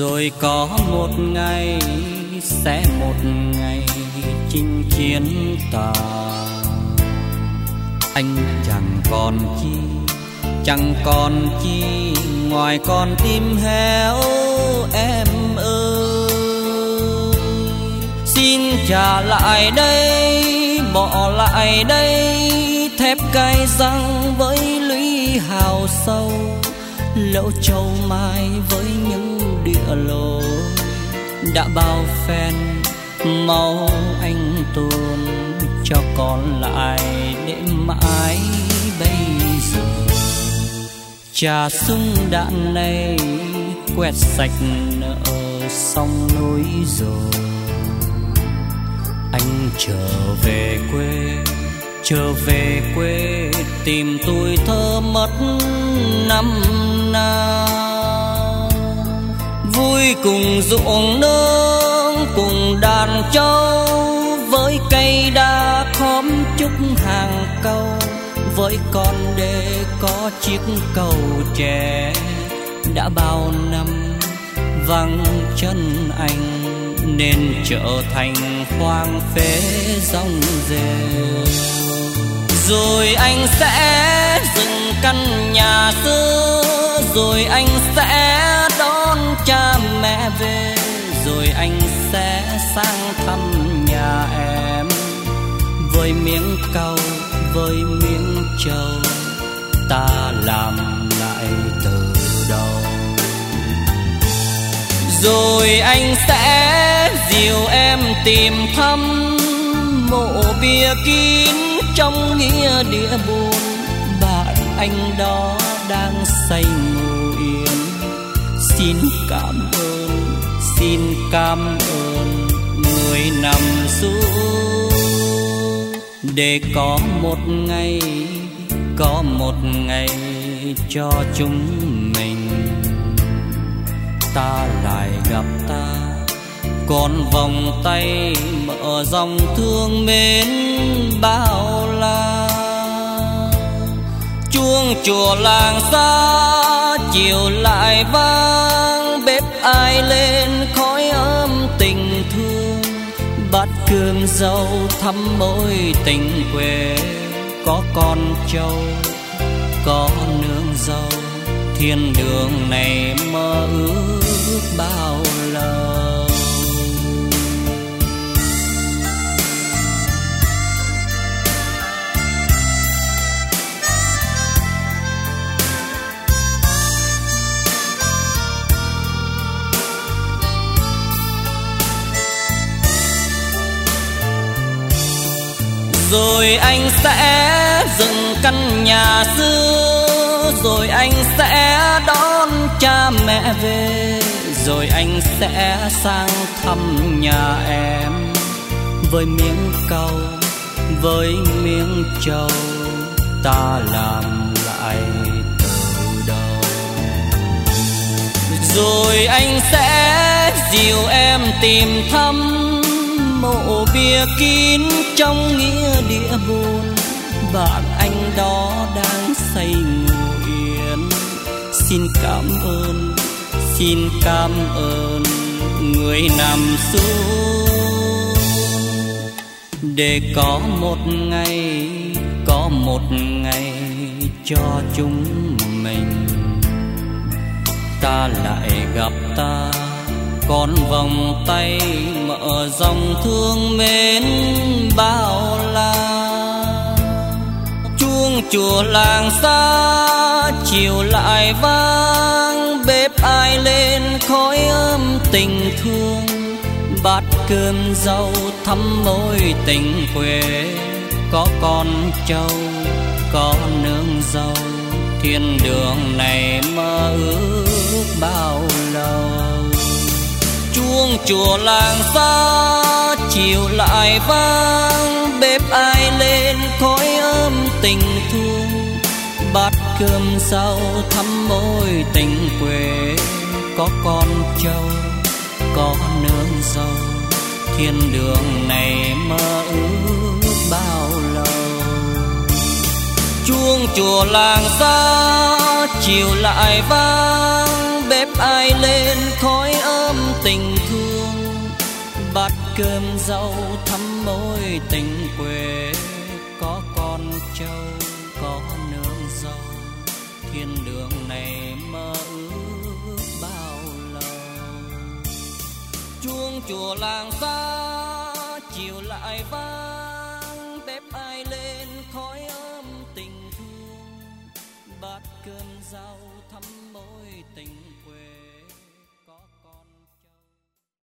rồi có một ngày, sẽ một ngày chinh chiến ta anh chẳng còn chi, chẳng còn chi, ngoài con tim héo em ơi. Xin trả lại đây, bỏ lại đây, thép cay răng với lũy hào sâu lỗ châu mai với những địa lối, đã bao phen máu anh tuôn cho còn lại để mãi bây giờ. Trà súng đạn này quét sạch nợ sông núi rồi. Anh trở về quê, trở về quê tìm tuổi thơ mất năm nào vui cùng ruộng nương, cùng đàn trâu. Với cây đa khóm chúc hàng câu, với con đê có chiếc cầu trẻ. Đã bao năm vắng chân anh, nên trở thành hoang phế rong rêu rồi anh sẽ dừng căn nhà xưa, rồi anh sẽ sang thăm nhà em. Với miếng cau, với miếng trầu, ta làm lại từ đầu. Rồi anh sẽ dìu em tìm thăm mộ bia kín trong nghĩa địa buồn. Bạn anh đó đang say ngủ yên. Xin cảm ơn, xin cảm ơn người nằm xuống, để có một ngày, có một ngày cho chúng mình. Ta lại gặp ta, còn vòng tay mở dòng thương mến bao la. Chuông chùa làng xa, chiều lại vang, bếp ai lên cương dâu thắm mối tình quê, có con trâu, có nương dâu. Thiên đường này mơ ước bao lâu? Rồi anh sẽ dựng căn nhà xưa rồi anh sẽ đón cha mẹ về, rồi anh sẽ sang thăm nhà em với miếng cau, với miếng trầu. Ta làm lại từ đầu. Rồi anh sẽ dìu em tìm thăm mộ bia kín trong nghĩa địa buồn bạn anh đó đang say ngủ yên. Xin cảm ơn, xin cảm ơn người nằm xuống. Để có một ngày, có một ngày cho chúng mình. Ta lại gặp ta còn vòng tay mở dòng thương mến bao la. Chuông chùa làng xa, chiều lại vang, bếp ai lên khói ấm tình thương. Bát cơm rau thắm môi tình quê, có con trâu, có nương dâu thiên đường này mơ ước bao chuông chùa làng xa, chiều lại vang, bếp ai lên khói ấm tình thương. Bát cơm sau thắm môi tình quê, có con trâu, có nương dâu. Thiên đường này mơ ước bao lâu? Chuông chùa làng xa, chiều lại vang cơm rau thắm môi tình quê. Có con trâu, có nương rau. Thiên đường này mơ ước bao lâu. Chuông chùa làng xa, chiều lại vang. Bếp ai lên khói ấm tình thương. Bát cơm rau thắm môi tình